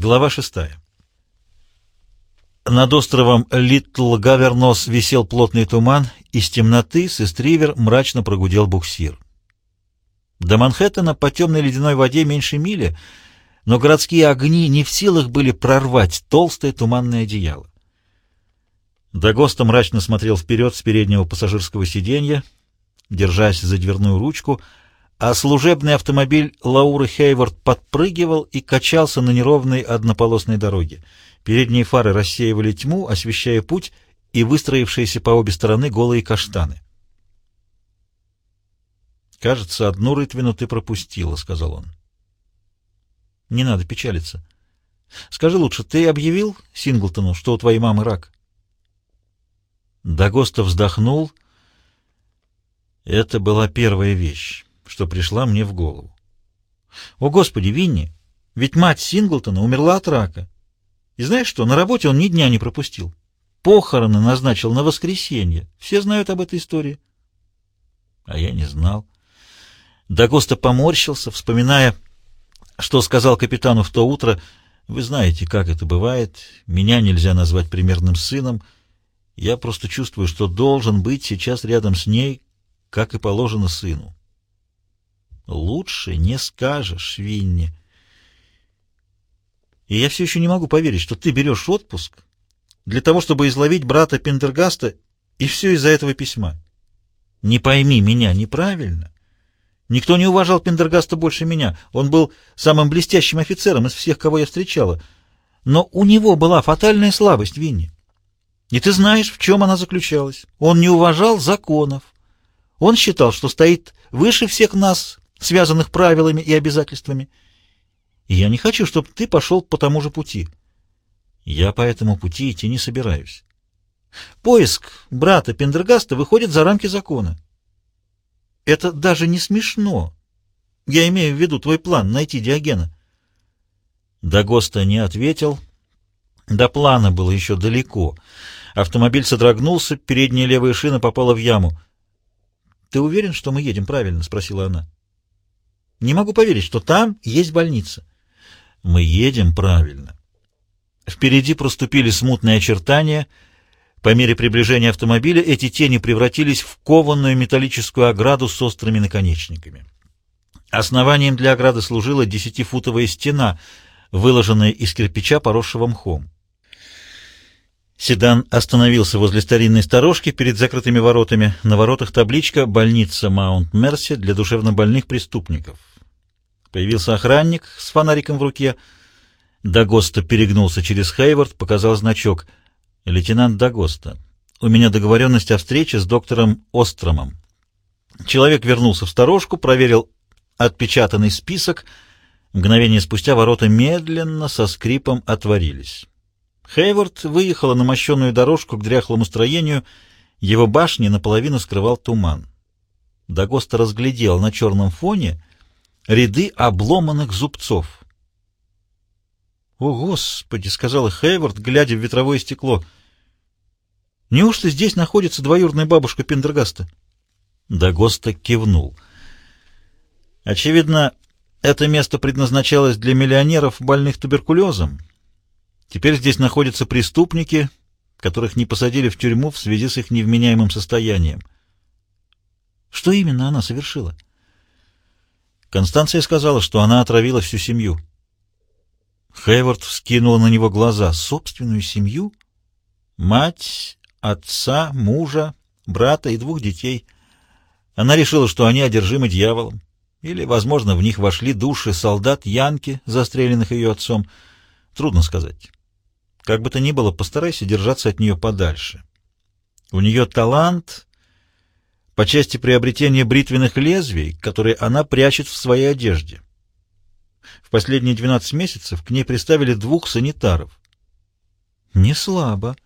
Глава шестая. Над островом Литл Гавернос висел плотный туман, темноты с эстривер мрачно прогудел буксир. До Манхэттена по темной ледяной воде меньше мили, но городские огни не в силах были прорвать толстое туманное одеяло. Дагоста мрачно смотрел вперед с переднего пассажирского сиденья, держась за дверную ручку — а служебный автомобиль Лауры Хейворд подпрыгивал и качался на неровной однополосной дороге. Передние фары рассеивали тьму, освещая путь и выстроившиеся по обе стороны голые каштаны. «Кажется, одну рытвину ты пропустила», — сказал он. «Не надо печалиться. Скажи лучше, ты объявил Синглтону, что у твоей мамы рак?» Дагоста вздохнул. Это была первая вещь что пришла мне в голову. О, Господи, Винни! Ведь мать Синглтона умерла от рака. И знаешь что, на работе он ни дня не пропустил. Похороны назначил на воскресенье. Все знают об этой истории. А я не знал. Дагоста поморщился, вспоминая, что сказал капитану в то утро. Вы знаете, как это бывает. Меня нельзя назвать примерным сыном. Я просто чувствую, что должен быть сейчас рядом с ней, как и положено сыну. Лучше не скажешь, Винни. И я все еще не могу поверить, что ты берешь отпуск для того, чтобы изловить брата Пендергаста, и все из-за этого письма. Не пойми меня неправильно. Никто не уважал Пендергаста больше меня. Он был самым блестящим офицером из всех, кого я встречала. Но у него была фатальная слабость, Винни. И ты знаешь, в чем она заключалась. Он не уважал законов. Он считал, что стоит выше всех нас связанных правилами и обязательствами. И я не хочу, чтобы ты пошел по тому же пути. Я по этому пути идти не собираюсь. Поиск брата Пендергаста выходит за рамки закона. Это даже не смешно. Я имею в виду твой план найти Диогена. Дагоста не ответил. До плана было еще далеко. Автомобиль содрогнулся, передняя левая шина попала в яму. — Ты уверен, что мы едем правильно? — спросила она. Не могу поверить, что там есть больница. Мы едем правильно. Впереди проступили смутные очертания. По мере приближения автомобиля эти тени превратились в кованную металлическую ограду с острыми наконечниками. Основанием для ограды служила десятифутовая стена, выложенная из кирпича, поросшего мхом. Седан остановился возле старинной сторожки перед закрытыми воротами. На воротах табличка «Больница Маунт-Мерси для душевнобольных преступников». Появился охранник с фонариком в руке. Дагоста перегнулся через Хейвард, показал значок. «Лейтенант Дагоста, у меня договоренность о встрече с доктором Остромом». Человек вернулся в сторожку, проверил отпечатанный список. Мгновение спустя ворота медленно, со скрипом отворились. Хейвард выехала на мощенную дорожку к дряхлому строению. Его башни наполовину скрывал туман. Дагоста разглядел на черном фоне ряды обломанных зубцов. «О, Господи!» — сказала Хейвард, глядя в ветровое стекло. «Неужто здесь находится двоюродная бабушка Пендергаста?» Дагоста кивнул. «Очевидно, это место предназначалось для миллионеров, больных туберкулезом. Теперь здесь находятся преступники, которых не посадили в тюрьму в связи с их невменяемым состоянием. Что именно она совершила?» Констанция сказала, что она отравила всю семью. Хейвард вскинула на него глаза. Собственную семью? Мать, отца, мужа, брата и двух детей. Она решила, что они одержимы дьяволом. Или, возможно, в них вошли души солдат Янки, застреленных ее отцом. Трудно сказать. Как бы то ни было, постарайся держаться от нее подальше. У нее талант по части приобретения бритвенных лезвий, которые она прячет в своей одежде. В последние 12 месяцев к ней приставили двух санитаров. Не слабо.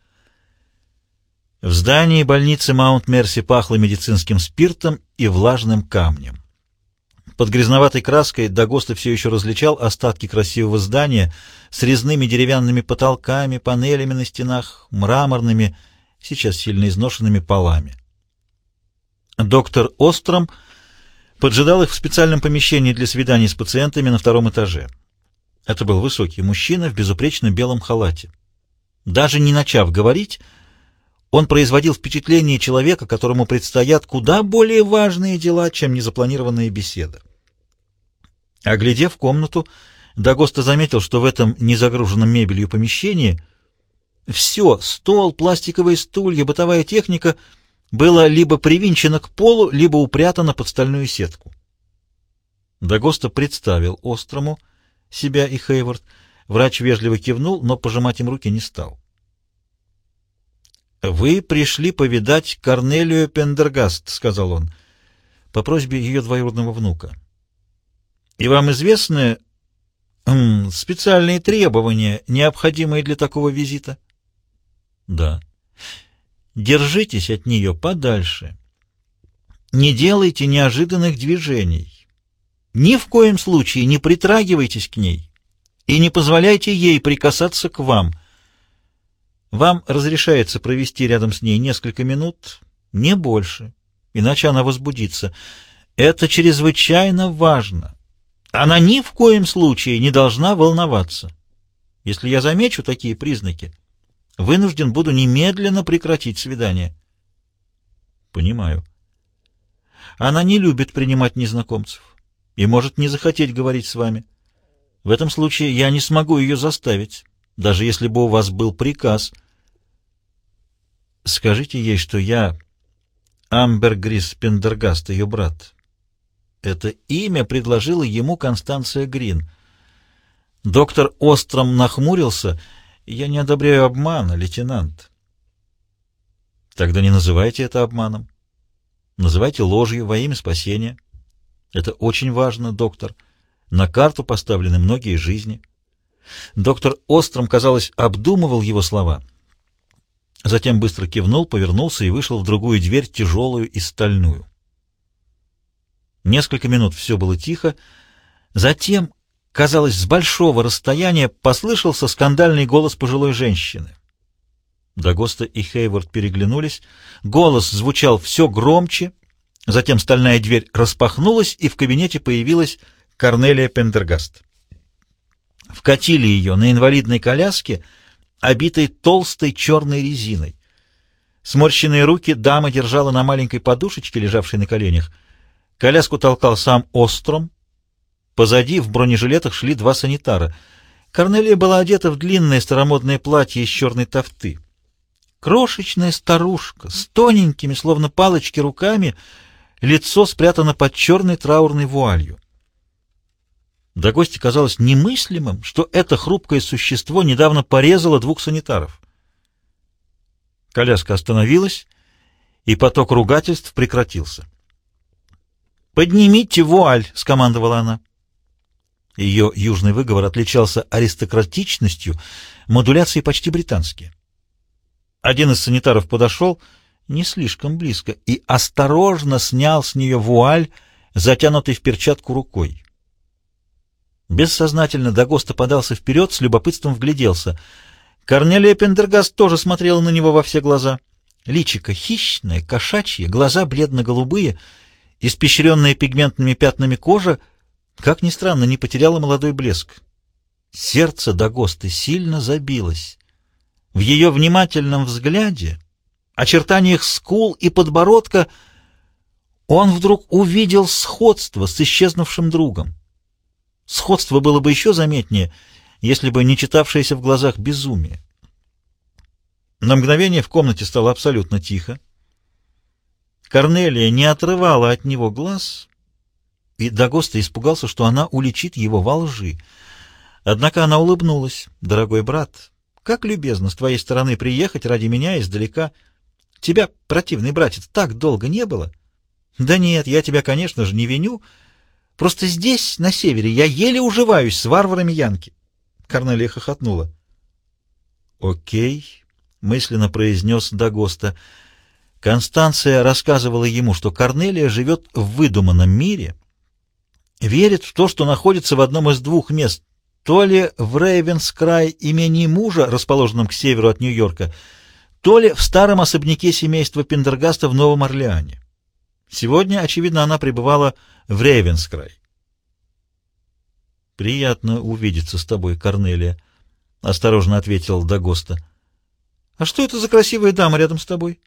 В здании больницы Маунт-Мерси пахло медицинским спиртом и влажным камнем. Под грязноватой краской Дагоста все еще различал остатки красивого здания с резными деревянными потолками, панелями на стенах, мраморными, сейчас сильно изношенными полами. Доктор Остром поджидал их в специальном помещении для свиданий с пациентами на втором этаже. Это был высокий мужчина в безупречно белом халате. Даже не начав говорить, он производил впечатление человека, которому предстоят куда более важные дела, чем незапланированная беседа. Оглядев комнату, Дагоста заметил, что в этом незагруженном мебелью помещении все — стол, пластиковые стулья, бытовая техника — было либо привинчено к полу, либо упрятано под стальную сетку. Дагоста представил Острому себя и Хейвард. Врач вежливо кивнул, но пожимать им руки не стал. «Вы пришли повидать Корнелию Пендергаст», — сказал он, по просьбе ее двоюродного внука. «И вам известны м, специальные требования, необходимые для такого визита?» «Да». «Держитесь от нее подальше. Не делайте неожиданных движений. Ни в коем случае не притрагивайтесь к ней и не позволяйте ей прикасаться к вам. Вам разрешается провести рядом с ней несколько минут, не больше, иначе она возбудится. Это чрезвычайно важно. Она ни в коем случае не должна волноваться. Если я замечу такие признаки, вынужден буду немедленно прекратить свидание. Понимаю. Она не любит принимать незнакомцев и может не захотеть говорить с вами. В этом случае я не смогу ее заставить, даже если бы у вас был приказ. Скажите ей, что я Амбергрис Пендергаст, ее брат. Это имя предложила ему Констанция Грин. Доктор Остром нахмурился. «Я не одобряю обмана, лейтенант». «Тогда не называйте это обманом. Называйте ложью во имя спасения». Это очень важно, доктор. На карту поставлены многие жизни. Доктор Остром, казалось, обдумывал его слова. Затем быстро кивнул, повернулся и вышел в другую дверь, тяжелую и стальную. Несколько минут все было тихо. Затем, казалось, с большого расстояния послышался скандальный голос пожилой женщины. Дагоста и Хейворд переглянулись. Голос звучал все громче, Затем стальная дверь распахнулась, и в кабинете появилась Корнелия Пендергаст. Вкатили ее на инвалидной коляске, обитой толстой черной резиной. Сморщенные руки дама держала на маленькой подушечке, лежавшей на коленях. Коляску толкал сам Остром. Позади в бронежилетах шли два санитара. Корнелия была одета в длинное старомодное платье из черной тофты. Крошечная старушка с тоненькими, словно палочки, руками — лицо спрятано под черной траурной вуалью. До гости казалось немыслимым, что это хрупкое существо недавно порезало двух санитаров. Коляска остановилась, и поток ругательств прекратился. «Поднимите вуаль!» — скомандовала она. Ее южный выговор отличался аристократичностью, модуляцией почти британские. Один из санитаров подошел — не слишком близко, и осторожно снял с нее вуаль, затянутый в перчатку рукой. Бессознательно Дагоста подался вперед, с любопытством вгляделся. Корнелия Пендергаст тоже смотрела на него во все глаза. Личико хищное, кошачье, глаза бледно-голубые, испещренная пигментными пятнами кожа, как ни странно, не потеряла молодой блеск. Сердце Дагосты сильно забилось. В ее внимательном взгляде очертаниях скул и подбородка, он вдруг увидел сходство с исчезнувшим другом. Сходство было бы еще заметнее, если бы не читавшееся в глазах безумие. На мгновение в комнате стало абсолютно тихо. Корнелия не отрывала от него глаз, и Дагоста испугался, что она уличит его во лжи. Однако она улыбнулась. «Дорогой брат, как любезно с твоей стороны приехать ради меня издалека». Тебя, противный братец, так долго не было. Да нет, я тебя, конечно же, не виню. Просто здесь, на севере, я еле уживаюсь с варварами Янки. Корнелия хохотнула. Окей, мысленно произнес Дагоста. Констанция рассказывала ему, что Корнелия живет в выдуманном мире, верит в то, что находится в одном из двух мест, то ли в Рейвенскрай имени мужа, расположенном к северу от Нью-Йорка, то ли в старом особняке семейства Пендергаста в Новом Орлеане. Сегодня, очевидно, она пребывала в Рейвенскрай. Приятно увидеться с тобой, Корнелия, — осторожно ответил Дагоста. — А что это за красивая дама рядом с тобой?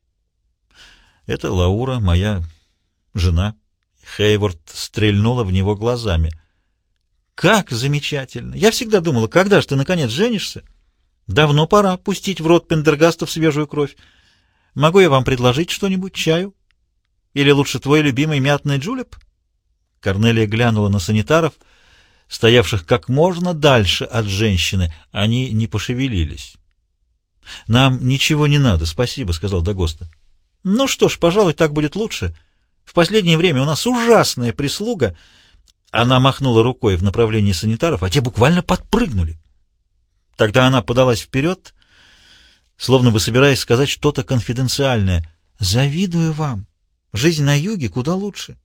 — Это Лаура, моя жена. Хейворд стрельнула в него глазами. — Как замечательно! Я всегда думала, когда же ты, наконец, женишься? Давно пора пустить в рот Пендергастов свежую кровь. Могу я вам предложить что-нибудь, чаю? Или лучше твой любимый мятный джулеп? Корнелия глянула на санитаров — стоявших как можно дальше от женщины. Они не пошевелились. «Нам ничего не надо, спасибо», — сказал Дагоста. «Ну что ж, пожалуй, так будет лучше. В последнее время у нас ужасная прислуга». Она махнула рукой в направлении санитаров, а те буквально подпрыгнули. Тогда она подалась вперед, словно бы собираясь сказать что-то конфиденциальное. «Завидую вам. Жизнь на юге куда лучше.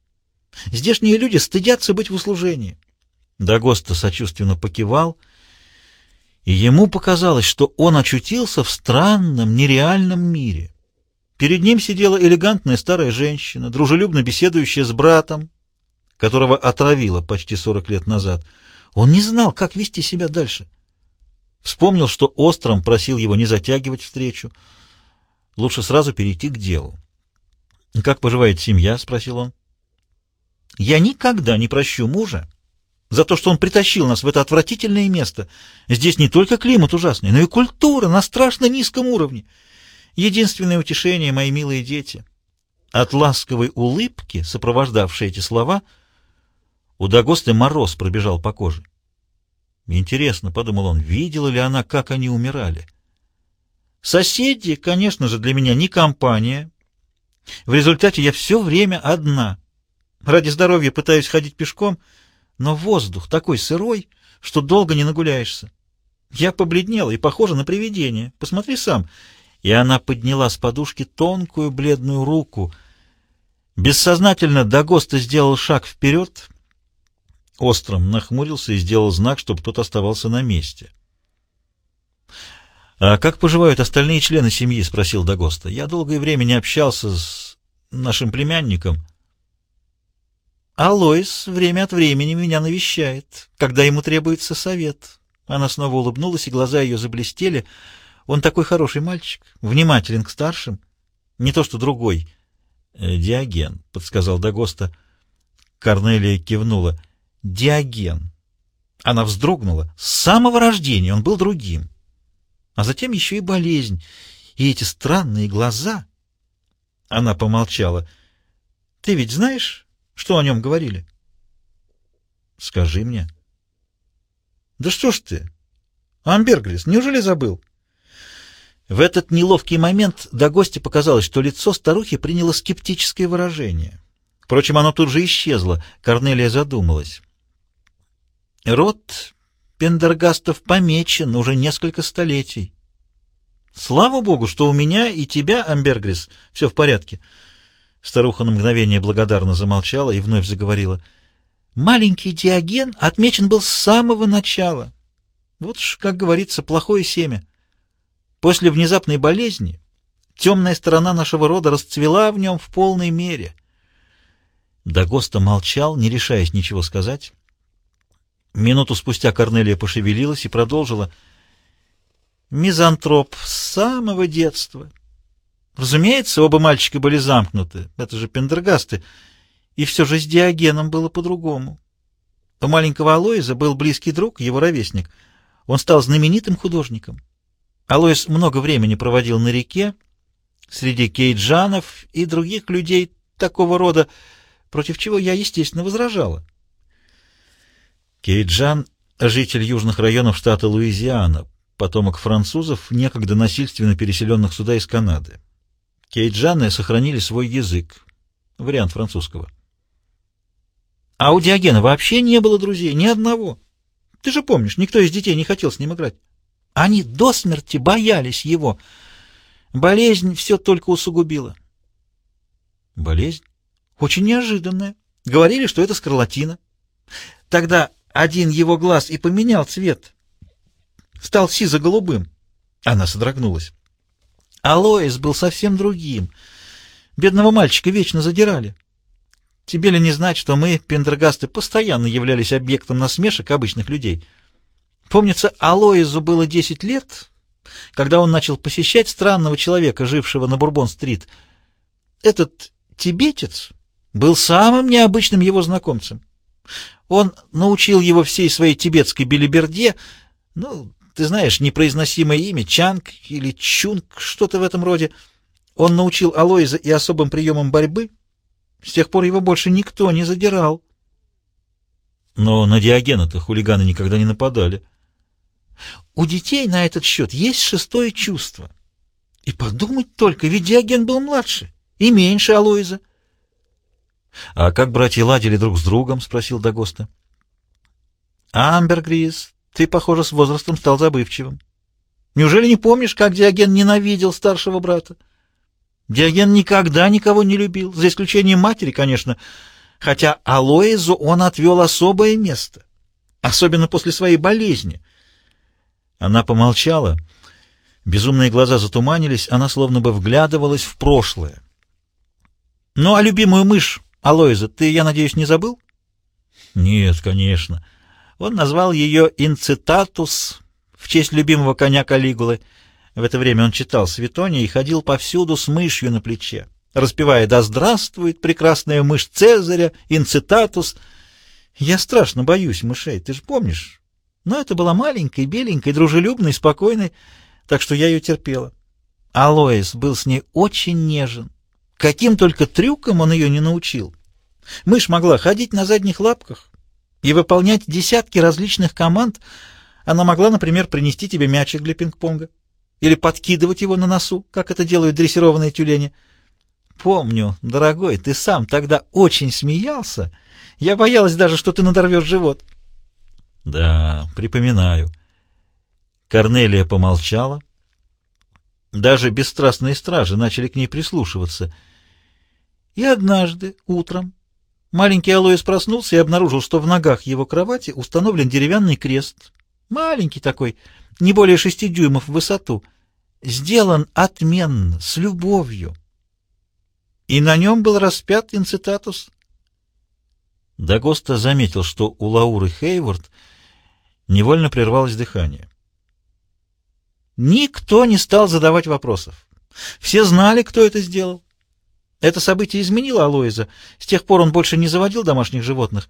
Здешние люди стыдятся быть в услужении. Дагоста сочувственно покивал, и ему показалось, что он очутился в странном, нереальном мире. Перед ним сидела элегантная старая женщина, дружелюбно беседующая с братом, которого отравила почти сорок лет назад. Он не знал, как вести себя дальше. Вспомнил, что Остром просил его не затягивать встречу. Лучше сразу перейти к делу. «Как поживает семья?» — спросил он. «Я никогда не прощу мужа, за то, что он притащил нас в это отвратительное место. Здесь не только климат ужасный, но и культура на страшно низком уровне. Единственное утешение, мои милые дети. От ласковой улыбки, сопровождавшей эти слова, у Дагосты мороз пробежал по коже. Интересно, — подумал он, — видела ли она, как они умирали? Соседи, конечно же, для меня не компания. В результате я все время одна. Ради здоровья пытаюсь ходить пешком — но воздух такой сырой, что долго не нагуляешься. Я побледнела и похожа на привидение. Посмотри сам. И она подняла с подушки тонкую бледную руку. Бессознательно Дагоста сделал шаг вперед. Остром нахмурился и сделал знак, чтобы тот оставался на месте. «А как поживают остальные члены семьи?» — спросил Дагоста. «Я долгое время не общался с нашим племянником». Алоис время от времени меня навещает, когда ему требуется совет. Она снова улыбнулась, и глаза ее заблестели. Он такой хороший мальчик, внимателен к старшим. Не то что другой. «Э, «Диоген», — подсказал Дагоста. Корнелия кивнула. «Диоген». Она вздрогнула. С самого рождения он был другим. А затем еще и болезнь. И эти странные глаза. Она помолчала. «Ты ведь знаешь, что о нем говорили? Скажи мне. Да что ж ты? Амберглис, неужели забыл? В этот неловкий момент до гостя показалось, что лицо старухи приняло скептическое выражение. Впрочем, оно тут же исчезло. Корнелия задумалась. Род Пендергастов помечен уже несколько столетий. Слава богу, что у меня и тебя, Амбергрис, все в порядке. Старуха на мгновение благодарно замолчала и вновь заговорила. «Маленький Диоген отмечен был с самого начала. Вот ж, как говорится, плохое семя. После внезапной болезни темная сторона нашего рода расцвела в нем в полной мере». Дагоста молчал, не решаясь ничего сказать. Минуту спустя Корнелия пошевелилась и продолжила. «Мизантроп с самого детства». Разумеется, оба мальчика были замкнуты, это же пендергасты, и все же с Диогеном было по-другому. У маленького Алоиза был близкий друг, его ровесник. Он стал знаменитым художником. Алоиз много времени проводил на реке, среди кейджанов и других людей такого рода, против чего я, естественно, возражала. Кейджан — житель южных районов штата Луизиана, потомок французов, некогда насильственно переселенных сюда из Канады. Кейджаны сохранили свой язык. Вариант французского. А у Диогена вообще не было друзей, ни одного. Ты же помнишь, никто из детей не хотел с ним играть. Они до смерти боялись его. Болезнь все только усугубила. Болезнь? Очень неожиданная. Говорили, что это скарлатина. Тогда один его глаз и поменял цвет. Стал сизо-голубым. Она содрогнулась. Алоис был совсем другим. Бедного мальчика вечно задирали. Тебе ли не знать, что мы, пендергасты, постоянно являлись объектом насмешек обычных людей? Помнится, Алоизу было десять лет, когда он начал посещать странного человека, жившего на Бурбон-стрит. Этот тибетец был самым необычным его знакомцем. Он научил его всей своей тибетской белиберде, ну, ты знаешь, непроизносимое имя, Чанг или Чунг, что-то в этом роде. Он научил Алоиза и особым приемам борьбы. С тех пор его больше никто не задирал. Но на Диогена-то хулиганы никогда не нападали. У детей на этот счет есть шестое чувство. И подумать только, ведь Диоген был младше и меньше Алоиза. — А как братья ладили друг с другом? — спросил Дагоста. — Амбергрис, ты, похоже, с возрастом стал забывчивым. Неужели не помнишь, как Диоген ненавидел старшего брата? Диоген никогда никого не любил, за исключением матери, конечно, хотя Алоизу он отвел особое место, особенно после своей болезни. Она помолчала, безумные глаза затуманились, она словно бы вглядывалась в прошлое. — Ну, а любимую мышь Алоиза ты, я надеюсь, не забыл? — Нет, конечно. Он назвал ее Инцитатус в честь любимого коня Калигулы. В это время он читал Светония и ходил повсюду с мышью на плече, распевая «Да здравствует прекрасная мышь Цезаря, Инцитатус». Я страшно боюсь мышей, ты же помнишь? Но это была маленькой, беленькой, дружелюбной, спокойной, так что я ее терпела. Алоис был с ней очень нежен. Каким только трюком он ее не научил. Мышь могла ходить на задних лапках и выполнять десятки различных команд. Она могла, например, принести тебе мячик для пинг-понга или подкидывать его на носу, как это делают дрессированные тюлени. Помню, дорогой, ты сам тогда очень смеялся. Я боялась даже, что ты надорвешь живот. Да, припоминаю. Корнелия помолчала. Даже бесстрастные стражи начали к ней прислушиваться. И однажды, утром, маленький Алоис проснулся и обнаружил, что в ногах его кровати установлен деревянный крест. Маленький такой, не более шести дюймов в высоту. Сделан отменно, с любовью. И на нем был распят инцитатус. Дагоста заметил, что у Лауры Хейвард невольно прервалось дыхание. Никто не стал задавать вопросов. Все знали, кто это сделал. Это событие изменило Алоиза. С тех пор он больше не заводил домашних животных.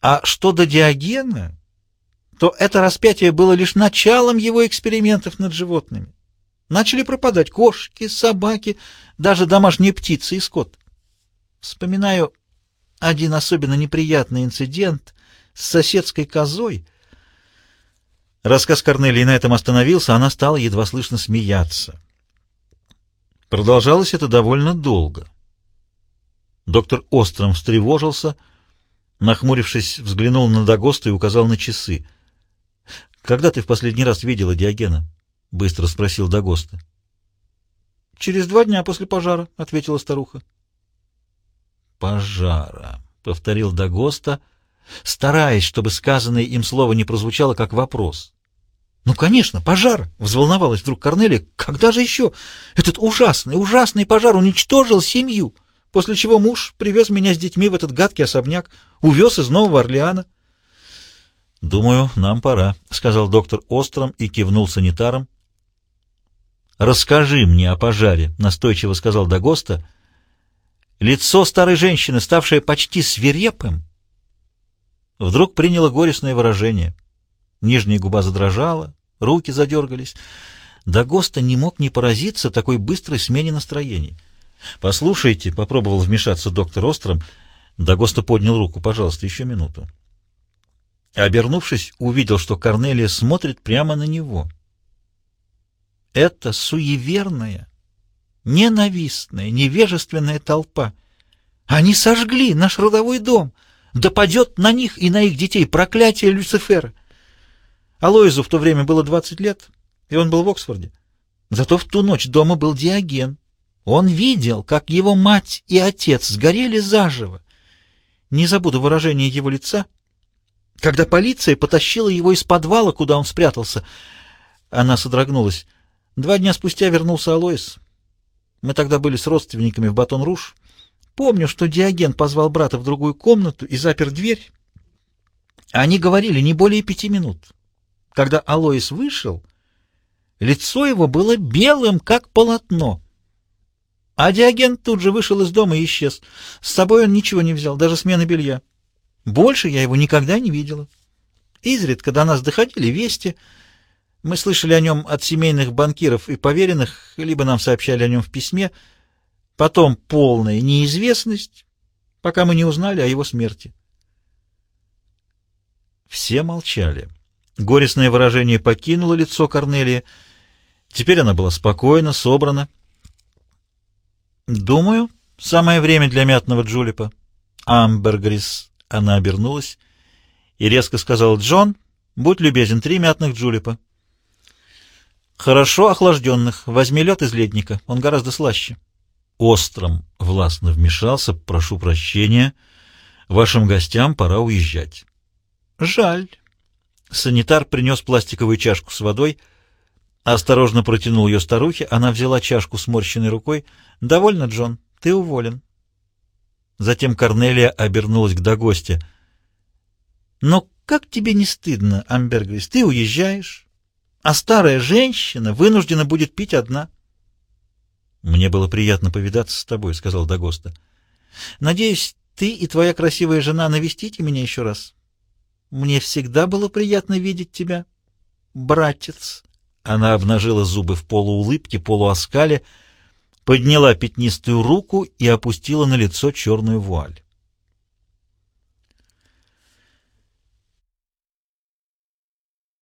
А что до Диогена, то это распятие было лишь началом его экспериментов над животными. Начали пропадать кошки, собаки, даже домашние птицы и скот. Вспоминаю один особенно неприятный инцидент с соседской козой — Рассказ Корнелии на этом остановился, она стала едва слышно смеяться. Продолжалось это довольно долго. Доктор Остром встревожился, нахмурившись, взглянул на Дагоста и указал на часы. — Когда ты в последний раз видела Диогена? — быстро спросил Дагоста. — Через два дня после пожара, — ответила старуха. — Пожара, — повторил Дагоста, — стараясь, чтобы сказанное им слово не прозвучало как вопрос. «Ну, конечно, пожар!» — взволновалась вдруг Корнелия. «Когда же еще? Этот ужасный, ужасный пожар уничтожил семью, после чего муж привез меня с детьми в этот гадкий особняк, увез из Нового Орлеана». «Думаю, нам пора», — сказал доктор Остром и кивнул санитаром. «Расскажи мне о пожаре», — настойчиво сказал Дагоста. Лицо старой женщины, ставшее почти свирепым, вдруг приняло горестное выражение. Нижняя губа задрожала, руки задергались. Дагоста не мог не поразиться такой быстрой смене настроений. «Послушайте», — попробовал вмешаться доктор Остром, Дагоста поднял руку. «Пожалуйста, еще минуту». Обернувшись, увидел, что Корнелия смотрит прямо на него. Это суеверная, ненавистная, невежественная толпа. Они сожгли наш родовой дом — да падет на них и на их детей проклятие Люцифера. Алоизу в то время было 20 лет, и он был в Оксфорде. Зато в ту ночь дома был Диоген. Он видел, как его мать и отец сгорели заживо. Не забуду выражение его лица, когда полиция потащила его из подвала, куда он спрятался. Она содрогнулась. Два дня спустя вернулся Алоис. Мы тогда были с родственниками в Батон-Руж. помню, что Диоген позвал брата в другую комнату и запер дверь. Они говорили не более пяти минут. Когда Алоис вышел, лицо его было белым, как полотно. А Диоген тут же вышел из дома и исчез. С собой он ничего не взял, даже смены белья. Больше я его никогда не видела. Изредка до нас доходили вести. Мы слышали о нем от семейных банкиров и поверенных, либо нам сообщали о нем в письме. Потом полная неизвестность, пока мы не узнали о его смерти. Все молчали. Горестное выражение покинуло лицо Корнелии. Теперь она была спокойна, собрана. «Думаю, самое время для мятного джулипа». Амбергрис, она обернулась и резко сказала, «Джон, будь любезен, три мятных джулипа». «Хорошо охлажденных. Возьми лед из ледника, он гораздо слаще». Остром властно вмешался, прошу прощения. Вашим гостям пора уезжать. Жаль. Санитар принес пластиковую чашку с водой, осторожно протянул ее старухе. Она взяла чашку сморщенной рукой. «Довольно, Джон, ты уволен». Затем Корнелия обернулась к догосте. «Но как тебе не стыдно, Амбергвис? Ты уезжаешь, а старая женщина вынуждена будет пить одна». «Мне было приятно повидаться с тобой», — сказал Дагоста. «Надеюсь, ты и твоя красивая жена навестите меня еще раз. Мне всегда было приятно видеть тебя, братец». Она обнажила зубы в полуулыбке, полуоскале, подняла пятнистую руку и опустила на лицо черную вуаль.